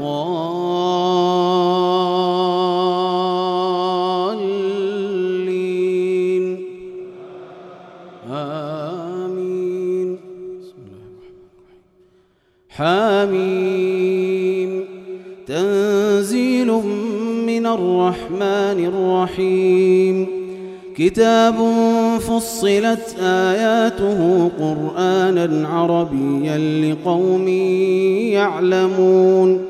الضالين. آمين. بسم الله حاميم تنزيل من الرحمن الرحيم. كتاب فصلت آياته قرآنا عربيا لقوم يعلمون.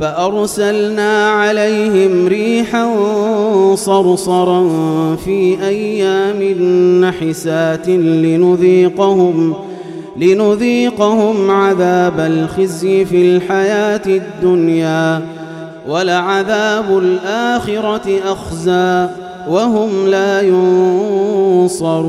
فأرسلنا عليهم ريحا صرصرا في أيام نحسات لنذيقهم لنذيقهم عذاب الخزي في الحياة الدنيا ولعذاب الآخرة أخزى وهم لا ينصرون